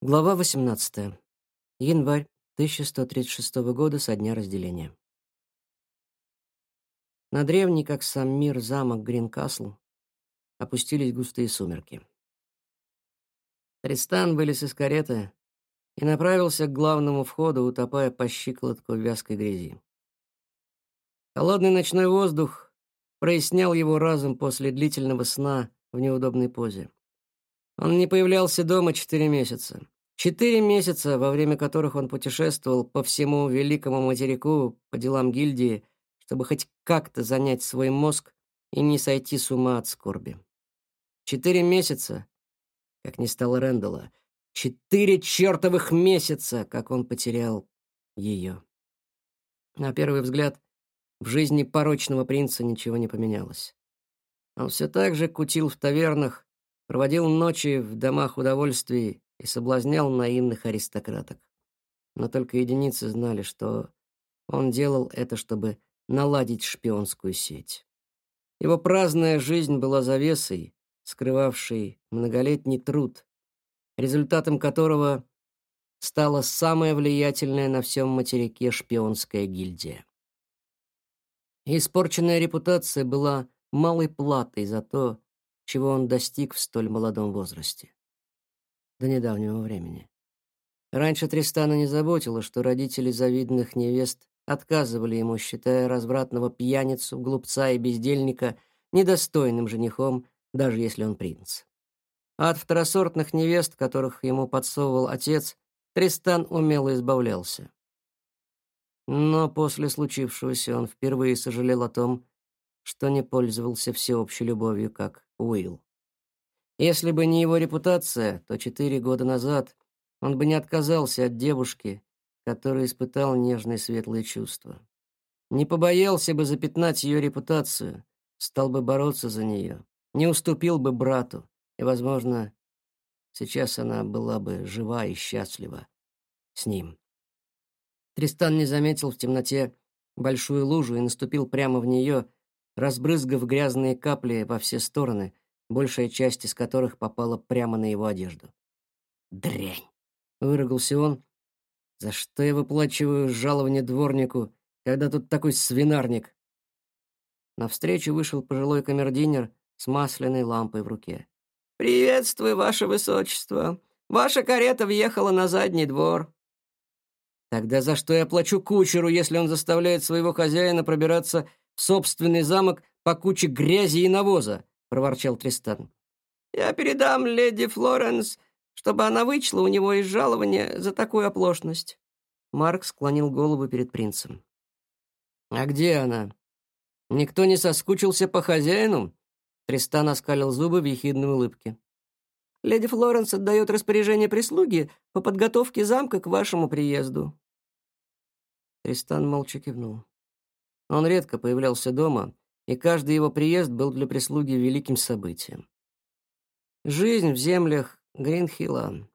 Глава 18. Январь 1136 года со дня разделения. На древний, как сам мир, замок Гринкасл опустились густые сумерки. Тристан вылез из кареты и направился к главному входу, утопая по щиколотку в вязкой грязи. Холодный ночной воздух прояснял его разум после длительного сна в неудобной позе. Он не появлялся дома четыре месяца. Четыре месяца, во время которых он путешествовал по всему великому материку по делам гильдии, чтобы хоть как-то занять свой мозг и не сойти с ума от скорби. Четыре месяца, как не стало Рэндалла. Четыре чертовых месяца, как он потерял ее. На первый взгляд, в жизни порочного принца ничего не поменялось. Он все так же кутил в тавернах, проводил ночи в домах удовольствий и соблазнял наивных аристократок. Но только единицы знали, что он делал это, чтобы наладить шпионскую сеть. Его праздная жизнь была завесой, скрывавшей многолетний труд, результатом которого стала самая влиятельная на всем материке шпионская гильдия. Испорченная репутация была малой платой за то, чего он достиг в столь молодом возрасте. До недавнего времени. Раньше Тристана не заботило, что родители завидных невест отказывали ему, считая развратного пьяницу, глупца и бездельника недостойным женихом, даже если он принц. А от второсортных невест, которых ему подсовывал отец, Тристан умело избавлялся. Но после случившегося он впервые сожалел о том, что не пользовался всеобщей любовью, как Уилл. Если бы не его репутация, то четыре года назад он бы не отказался от девушки, которая испытал нежные светлые чувства. Не побоялся бы запятнать ее репутацию, стал бы бороться за нее, не уступил бы брату, и, возможно, сейчас она была бы жива и счастлива с ним. Тристан не заметил в темноте большую лужу и наступил прямо в нее, разбрызгав грязные капли во все стороны, большая часть из которых попала прямо на его одежду. «Дрянь!» — выругался он. «За что я выплачиваю жалование дворнику, когда тут такой свинарник?» Навстречу вышел пожилой камердинер с масляной лампой в руке. «Приветствую, ваше высочество! Ваша карета въехала на задний двор!» «Тогда за что я плачу кучеру, если он заставляет своего хозяина пробираться собственный замок по куче грязи и навоза», — проворчал Тристан. «Я передам леди Флоренс, чтобы она вычла у него из жалования за такую оплошность». Марк склонил голову перед принцем. «А где она? Никто не соскучился по хозяину?» Тристан оскалил зубы в ехидной улыбке. «Леди Флоренс отдает распоряжение прислуги по подготовке замка к вашему приезду». Тристан молча кивнул. Он редко появлялся дома, и каждый его приезд был для прислуги великим событием. Жизнь в землях Гринхилла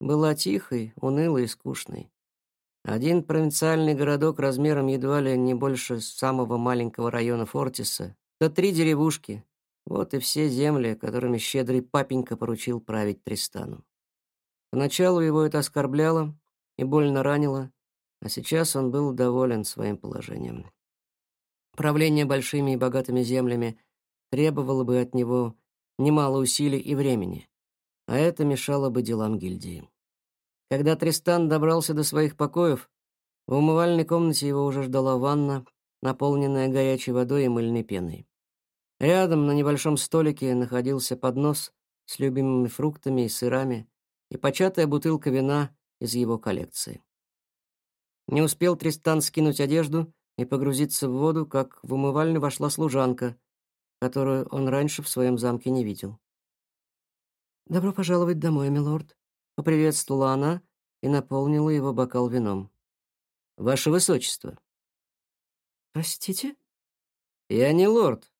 была тихой, унылой и скучной. Один провинциальный городок размером едва ли не больше самого маленького района Фортиса, да три деревушки. Вот и все земли, которыми щедрый папенька поручил править Тристану. Поначалу его это оскорбляло и больно ранило, а сейчас он был доволен своим положением. Правление большими и богатыми землями требовало бы от него немало усилий и времени, а это мешало бы делам гильдии. Когда Тристан добрался до своих покоев, в умывальной комнате его уже ждала ванна, наполненная горячей водой и мыльной пеной. Рядом на небольшом столике находился поднос с любимыми фруктами и сырами и початая бутылка вина из его коллекции. Не успел Тристан скинуть одежду, и погрузиться в воду, как в умывальню вошла служанка, которую он раньше в своем замке не видел. «Добро пожаловать домой, милорд», — поприветствовала она и наполнила его бокал вином. «Ваше высочество». «Простите?» «Я не лорд,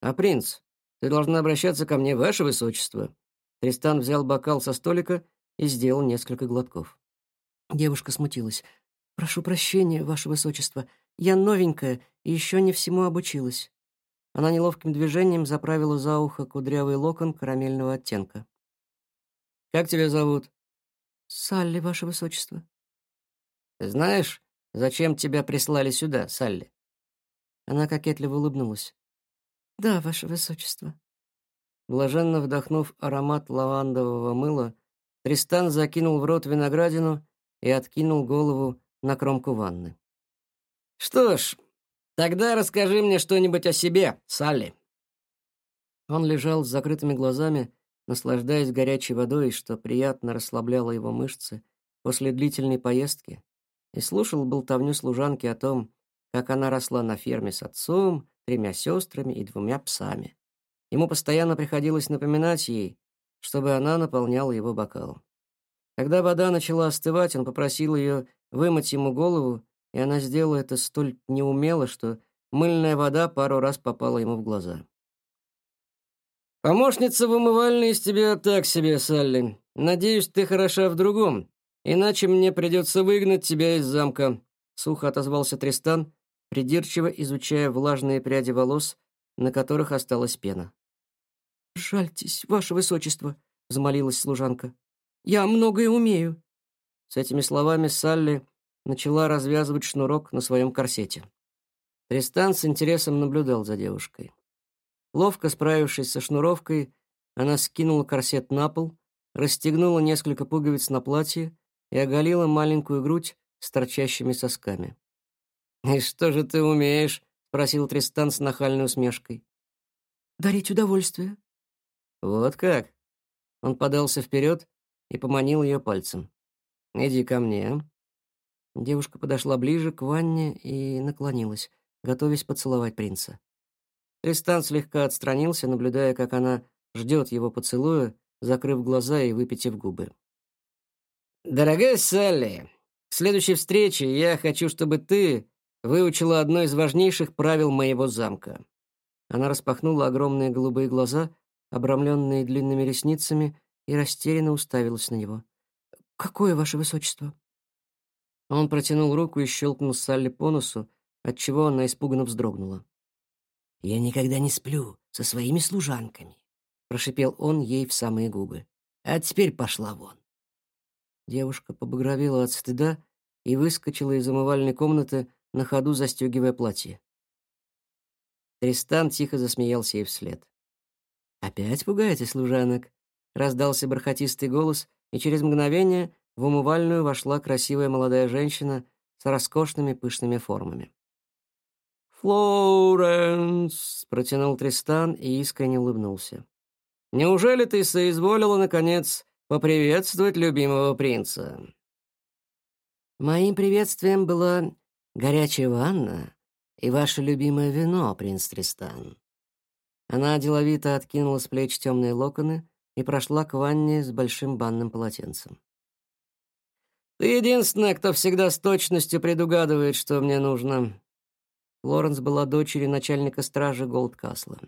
а принц. Ты должна обращаться ко мне, ваше высочество». Тристан взял бокал со столика и сделал несколько глотков. Девушка смутилась. «Прошу прощения, ваше высочество. Я новенькая и еще не всему обучилась». Она неловким движением заправила за ухо кудрявый локон карамельного оттенка. «Как тебя зовут?» Салли, ваше высочество. Знаешь, зачем тебя прислали сюда, Салли? Она кокетливо улыбнулась. Да, ваше высочество. Блаженно вдохнув аромат лавандового мыла, Тристан закинул в рот виноградину и откинул голову на кромку ванны. Что ж, тогда расскажи мне что-нибудь о себе, Салли. Он лежал с закрытыми глазами, наслаждаясь горячей водой, что приятно расслабляло его мышцы после длительной поездки, и слушал болтовню служанки о том, как она росла на ферме с отцом, тремя сестрами и двумя псами. Ему постоянно приходилось напоминать ей, чтобы она наполняла его бокал. Когда вода начала остывать, он попросил ее вымыть ему голову, и она сделала это столь неумело, что мыльная вода пару раз попала ему в глаза. «Помощница в умывальной из тебя так себе, Салли. Надеюсь, ты хороша в другом, иначе мне придется выгнать тебя из замка», — сухо отозвался Тристан, придирчиво изучая влажные пряди волос, на которых осталась пена. «Жальтесь, ваше высочество», — взмолилась служанка. «Я многое умею». С этими словами Салли начала развязывать шнурок на своем корсете. Тристан с интересом наблюдал за девушкой. Ловко справившись со шнуровкой, она скинула корсет на пол, расстегнула несколько пуговиц на платье и оголила маленькую грудь с торчащими сосками. «И что же ты умеешь?» — спросил Тристан с нахальной усмешкой. «Дарить удовольствие». «Вот как?» Он подался вперед и поманил ее пальцем. «Иди ко мне». Девушка подошла ближе к ванне и наклонилась, готовясь поцеловать принца. Тристан слегка отстранился, наблюдая, как она ждет его поцелуя, закрыв глаза и выпитив губы. «Дорогая Салли, к следующей встрече я хочу, чтобы ты выучила одно из важнейших правил моего замка». Она распахнула огромные голубые глаза, обрамленные длинными ресницами, и растерянно уставилась на него. «Какое ваше высочество?» Он протянул руку и щелкнул Салли по носу, отчего она испуганно вздрогнула. «Я никогда не сплю со своими служанками», — прошипел он ей в самые губы. «А теперь пошла вон». Девушка побагровела от стыда и выскочила из умывальной комнаты, на ходу застегивая платье. Тристан тихо засмеялся ей вслед. «Опять пугаете служанок?» — раздался бархатистый голос, и через мгновение в умывальную вошла красивая молодая женщина с роскошными пышными формами. «Флоренс!» — протянул Тристан и искренне улыбнулся. «Неужели ты соизволила, наконец, поприветствовать любимого принца?» «Моим приветствием была горячая ванна и ваше любимое вино, принц Тристан». Она деловито откинула с плеч темные локоны и прошла к ванне с большим банным полотенцем. «Ты единственная, кто всегда с точностью предугадывает, что мне нужно», Лоренс была дочерью начальника стражи Голдкасла.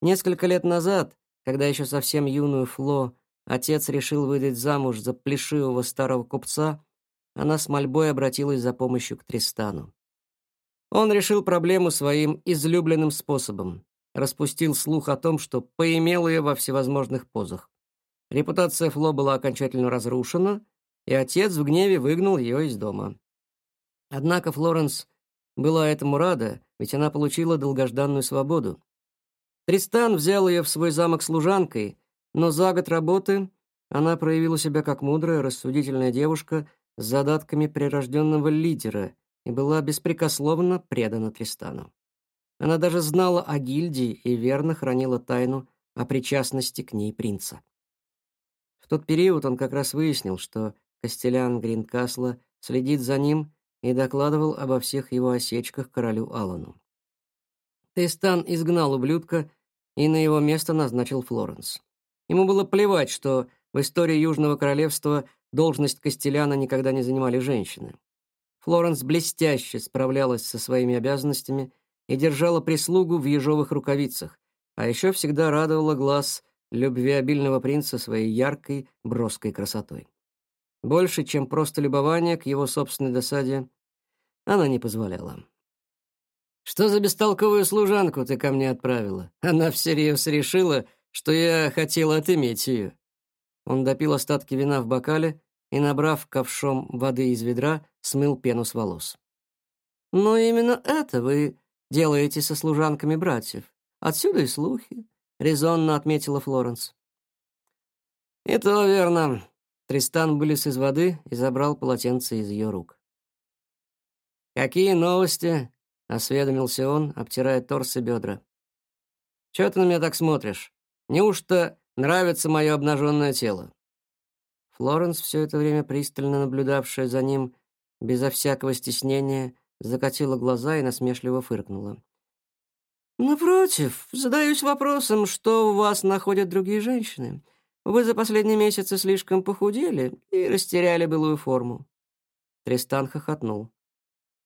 Несколько лет назад, когда еще совсем юную Фло отец решил выдать замуж за плешивого старого купца, она с мольбой обратилась за помощью к Тристану. Он решил проблему своим излюбленным способом. Распустил слух о том, что поимел ее во всевозможных позах. Репутация Фло была окончательно разрушена, и отец в гневе выгнал ее из дома. Однако Флоренс была этому рада, ведь она получила долгожданную свободу. Тристан взял ее в свой замок служанкой, но за год работы она проявила себя как мудрая, рассудительная девушка с задатками прирожденного лидера и была беспрекословно предана Тристану. Она даже знала о гильдии и верно хранила тайну о причастности к ней принца. В тот период он как раз выяснил, что Костелян Гринкасла следит за ним и докладывал обо всех его осечках королю Алану. Тестан изгнал ублюдка и на его место назначил Флоренс. Ему было плевать, что в истории Южного королевства должность Костеляна никогда не занимали женщины. Флоренс блестяще справлялась со своими обязанностями и держала прислугу в ежовых рукавицах, а еще всегда радовала глаз любвеобильного принца своей яркой, броской красотой. Больше, чем просто любование к его собственной досаде, она не позволяла. «Что за бестолковую служанку ты ко мне отправила? Она всерьез решила, что я хотел отыметь ее». Он допил остатки вина в бокале и, набрав ковшом воды из ведра, смыл пену с волос. «Но именно это вы делаете со служанками братьев. Отсюда и слухи», — резонно отметила Флоренс. «И то верно». Тристан вылез из воды и забрал полотенце из ее рук. «Какие новости?» — осведомился он, обтирая торс и бедра. «Чего ты на меня так смотришь? Неужто нравится мое обнаженное тело?» Флоренс, все это время пристально наблюдавшая за ним, безо всякого стеснения, закатила глаза и насмешливо фыркнула. «Напротив, задаюсь вопросом, что у вас находят другие женщины. Вы за последние месяцы слишком похудели и растеряли былую форму». Тристан хохотнул.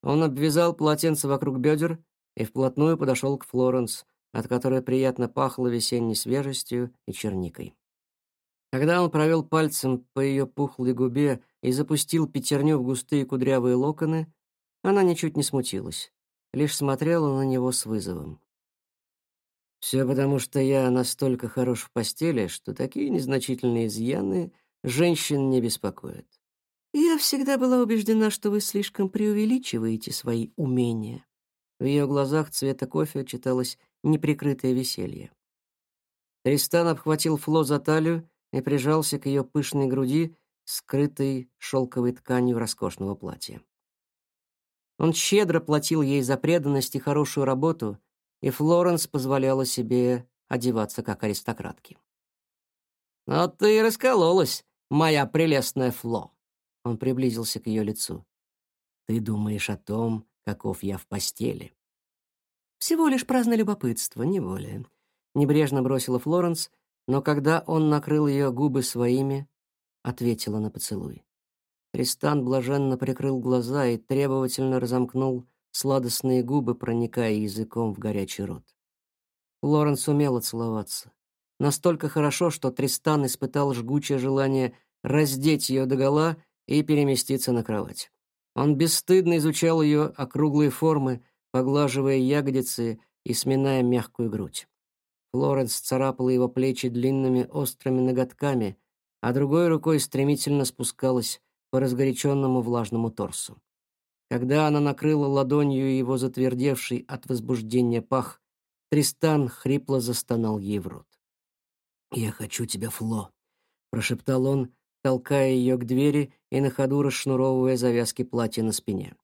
Он обвязал полотенце вокруг бедер и вплотную подошел к Флоренс, от которой приятно пахло весенней свежестью и черникой. Когда он провел пальцем по ее пухлой губе и запустил пятерню в густые кудрявые локоны, она ничуть не смутилась, лишь смотрела на него с вызовом. «Все потому, что я настолько хорош в постели, что такие незначительные изъяны женщин не беспокоят. Я всегда была убеждена, что вы слишком преувеличиваете свои умения». В ее глазах цвета кофе читалось неприкрытое веселье. Тристан обхватил Фло за талию и прижался к ее пышной груди, скрытой шелковой тканью роскошного платья. Он щедро платил ей за преданность и хорошую работу, и Флоренс позволяла себе одеваться как аристократки. «Но ты раскололась, моя прелестная Фло!» Он приблизился к ее лицу. «Ты думаешь о том, каков я в постели?» «Всего лишь праздное любопытство, не более», — небрежно бросила Флоренс, но когда он накрыл ее губы своими, ответила на поцелуй. Тристан блаженно прикрыл глаза и требовательно разомкнул сладостные губы, проникая языком в горячий рот. Лоренс умела целоваться. Настолько хорошо, что Тристан испытал жгучее желание раздеть ее догола и переместиться на кровать. Он бесстыдно изучал ее округлые формы, поглаживая ягодицы и сминая мягкую грудь. Флоренс царапала его плечи длинными острыми ноготками, а другой рукой стремительно спускалась по разгоряченному влажному торсу. Когда она накрыла ладонью его затвердевший от возбуждения пах, Тристан хрипло застонал ей в рот. «Я хочу тебя, Фло», — прошептал он, толкая ее к двери и на ходу расшнуровывая завязки платья на спине.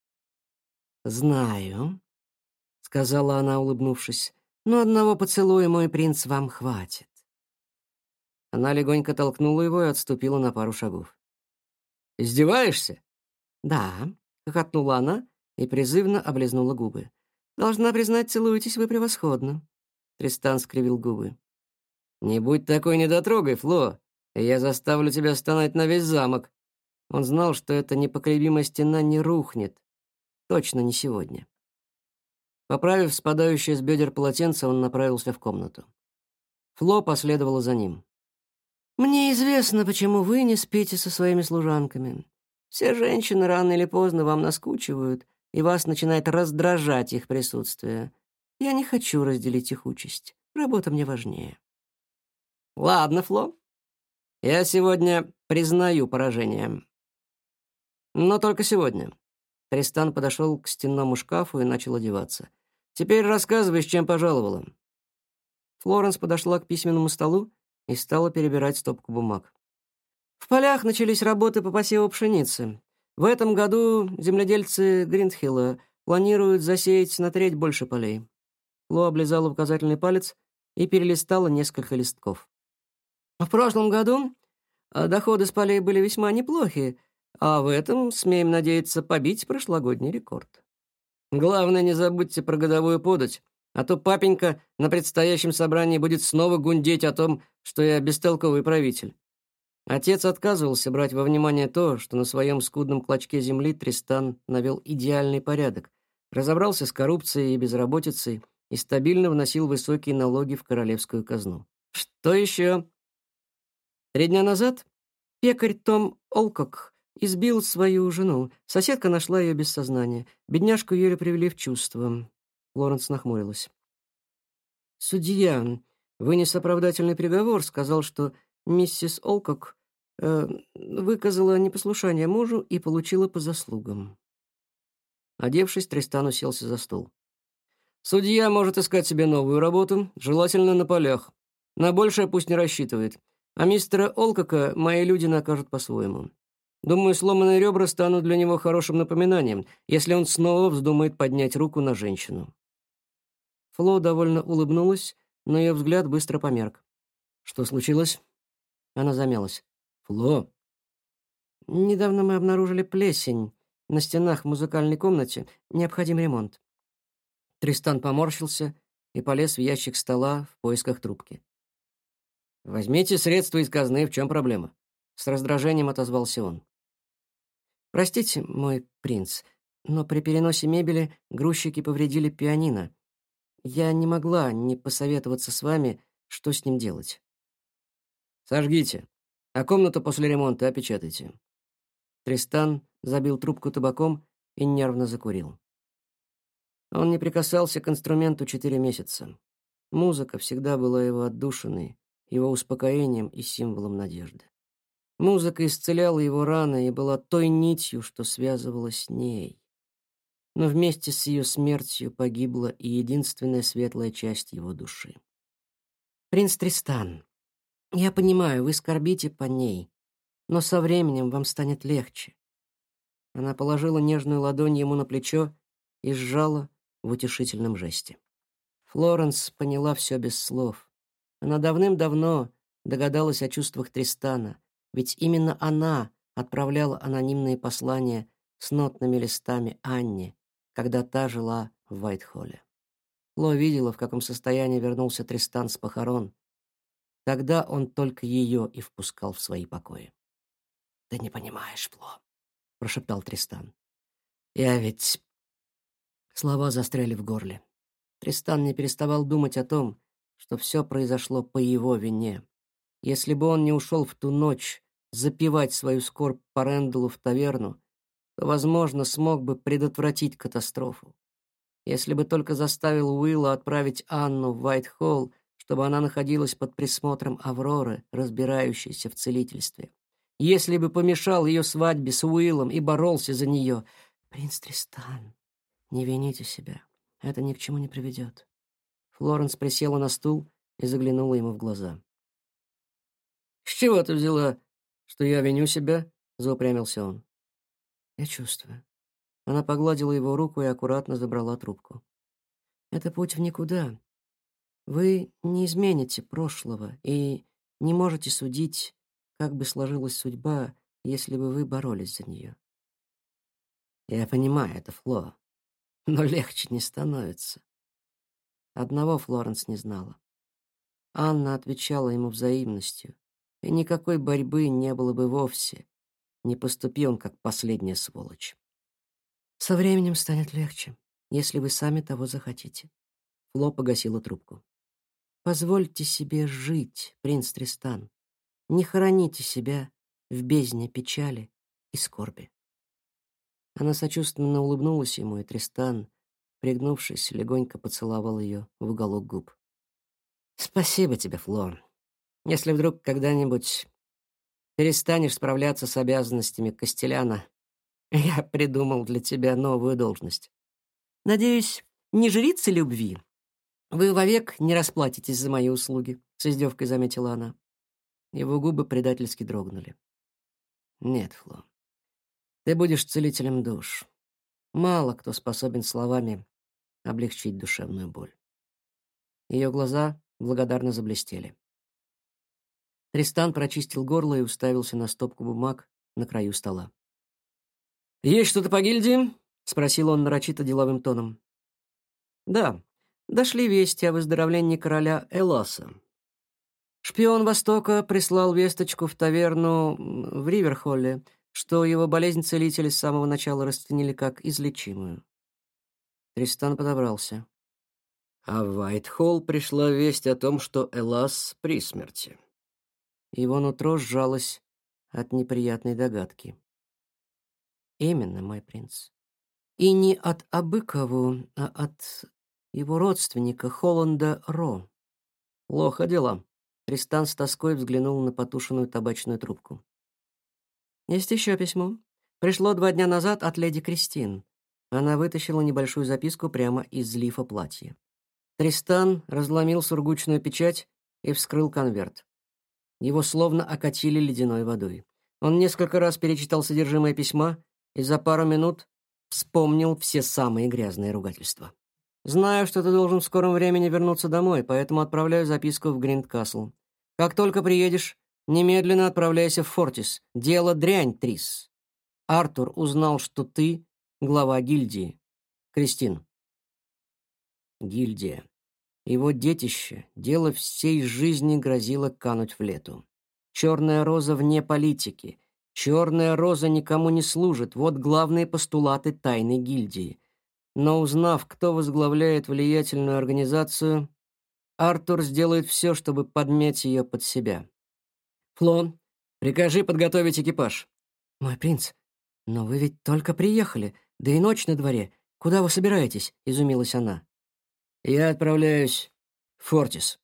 «Знаю», — сказала она, улыбнувшись, но одного поцелуя, мой принц, вам хватит. Она легонько толкнула его и отступила на пару шагов. «Издеваешься?» «Да», — хохотнула она и призывно облизнула губы. «Должна признать, целуетесь вы превосходно». Тристан скривил губы. «Не будь такой недотрогой, Фло, и я заставлю тебя стонать на весь замок». Он знал, что эта непоколебимая стена не рухнет. Точно не сегодня. Поправив спадающее с бедер полотенце, он направился в комнату. Фло последовала за ним. «Мне известно, почему вы не спите со своими служанками. Все женщины рано или поздно вам наскучивают, и вас начинает раздражать их присутствие. Я не хочу разделить их участь. Работа мне важнее». «Ладно, Фло. Я сегодня признаю поражение. Но только сегодня. Тристан подошел к стенному шкафу и начал одеваться. «Теперь рассказывай, с чем пожаловала». Флоренс подошла к письменному столу и стала перебирать стопку бумаг. В полях начались работы по посеву пшеницы. В этом году земледельцы Гриндхилла планируют засеять на треть больше полей. Фло облизала указательный палец и перелистала несколько листков. В прошлом году э, доходы с полей были весьма неплохие, а в этом, смеем надеяться, побить прошлогодний рекорд. Главное, не забудьте про годовую подать, а то папенька на предстоящем собрании будет снова гундеть о том, что я бестолковый правитель. Отец отказывался брать во внимание то, что на своем скудном клочке земли Тристан навел идеальный порядок, разобрался с коррупцией и безработицей и стабильно вносил высокие налоги в королевскую казну. Что еще? Три дня назад пекарь Том Олкок Избил свою жену. Соседка нашла ее без сознания. Бедняжку Юрия привели в чувство. Лоренс нахмурилась. Судья вынес оправдательный приговор, сказал, что миссис Олкок э, выказала непослушание мужу и получила по заслугам. Одевшись, Тристан уселся за стол. «Судья может искать себе новую работу, желательно на полях. На большее пусть не рассчитывает. А мистера Олкока мои люди накажут по-своему. Думаю, сломанные ребра станут для него хорошим напоминанием, если он снова вздумает поднять руку на женщину». Фло довольно улыбнулась, но ее взгляд быстро померк. «Что случилось?» Она замялась. «Фло?» «Недавно мы обнаружили плесень на стенах в музыкальной комнате. Необходим ремонт». Тристан поморщился и полез в ящик стола в поисках трубки. «Возьмите средства из казны, в чем проблема?» С раздражением отозвался он. «Простите, мой принц, но при переносе мебели грузчики повредили пианино. Я не могла не посоветоваться с вами, что с ним делать». «Сожгите, а комнату после ремонта опечатайте». Тристан забил трубку табаком и нервно закурил. Он не прикасался к инструменту четыре месяца. Музыка всегда была его отдушиной, его успокоением и символом надежды. Музыка исцеляла его раны и была той нитью, что связывала с ней. Но вместе с ее смертью погибла и единственная светлая часть его души. «Принц Тристан, я понимаю, вы скорбите по ней, но со временем вам станет легче». Она положила нежную ладонь ему на плечо и сжала в утешительном жесте. Флоренс поняла все без слов. Она давным-давно догадалась о чувствах Тристана, ведь именно она отправляла анонимные послания с нотными листами Анне, когда та жила в Вайтхолле. Фло видела, в каком состоянии вернулся Тристан с похорон. Тогда он только ее и впускал в свои покои. «Ты не понимаешь, Фло», — прошептал Тристан. «Я ведь...» Слова застряли в горле. Тристан не переставал думать о том, что все произошло по его вине. Если бы он не ушел в ту ночь запивать свою скорбь по Рэндаллу в таверну, то, возможно, смог бы предотвратить катастрофу. Если бы только заставил Уилла отправить Анну в Уайт-Холл, чтобы она находилась под присмотром Авроры, разбирающейся в целительстве. Если бы помешал ее свадьбе с Уиллом и боролся за нее. «Принц Тристан, не вините себя. Это ни к чему не приведет». Флоренс присела на стул и заглянула ему в глаза. «С чего ты взяла, что я виню себя?» — заупрямился он. «Я чувствую». Она погладила его руку и аккуратно забрала трубку. «Это путь в никуда. Вы не измените прошлого и не можете судить, как бы сложилась судьба, если бы вы боролись за нее». «Я понимаю это, Фло, но легче не становится». Одного Флоренс не знала. Анна отвечала ему взаимностью, и никакой борьбы не было бы вовсе, не поступил он как последняя сволочь. Со временем станет легче, если вы сами того захотите. Фло погасила трубку. Позвольте себе жить, принц Тристан. Не хороните себя в бездне печали и скорби. Она сочувственно улыбнулась ему, и Тристан, пригнувшись, легонько поцеловал ее в уголок губ. «Спасибо тебе, Фло. Если вдруг когда-нибудь перестанешь справляться с обязанностями Костеляна, я придумал для тебя новую должность. Надеюсь, не жрица любви. Вы вовек не расплатитесь за мои услуги, с издевкой заметила она. Его губы предательски дрогнули. Нет, Фло. Ты будешь целителем душ. Мало кто способен словами облегчить душевную боль. Ее глаза благодарно заблестели. Тристан прочистил горло и уставился на стопку бумаг на краю стола. «Есть что-то по гильдии?» — спросил он нарочито деловым тоном. «Да, дошли вести о выздоровлении короля Эласа. Шпион Востока прислал весточку в таверну в Риверхолле, что его болезнь целители с самого начала расценили как излечимую». Тристан подобрался. А в Вайтхолл пришла весть о том, что Элас при смерти. Его нутро сжалось от неприятной догадки. Именно, мой принц. И не от Абыкову, а от его родственника Холланда Ро. Плохо дела. Тристан с тоской взглянул на потушенную табачную трубку. Есть еще письмо. Пришло два дня назад от леди Кристин. Она вытащила небольшую записку прямо из лифа платья. Тристан разломил сургучную печать и вскрыл конверт. Его словно окатили ледяной водой. Он несколько раз перечитал содержимое письма и за пару минут вспомнил все самые грязные ругательства. «Знаю, что ты должен в скором времени вернуться домой, поэтому отправляю записку в Гриндкасл. Как только приедешь, немедленно отправляйся в Фортис. Дело дрянь, Трис. Артур узнал, что ты глава гильдии. Кристин». Гильдия. Его детище, дело всей жизни грозило кануть в лету. Черная роза вне политики. Черная роза никому не служит. Вот главные постулаты тайной гильдии. Но узнав, кто возглавляет влиятельную организацию, Артур сделает все, чтобы подмять ее под себя. «Фло, прикажи подготовить экипаж». «Мой принц, но вы ведь только приехали, да и ночь на дворе. Куда вы собираетесь?» — изумилась она. «Я отправляюсь в Фортис».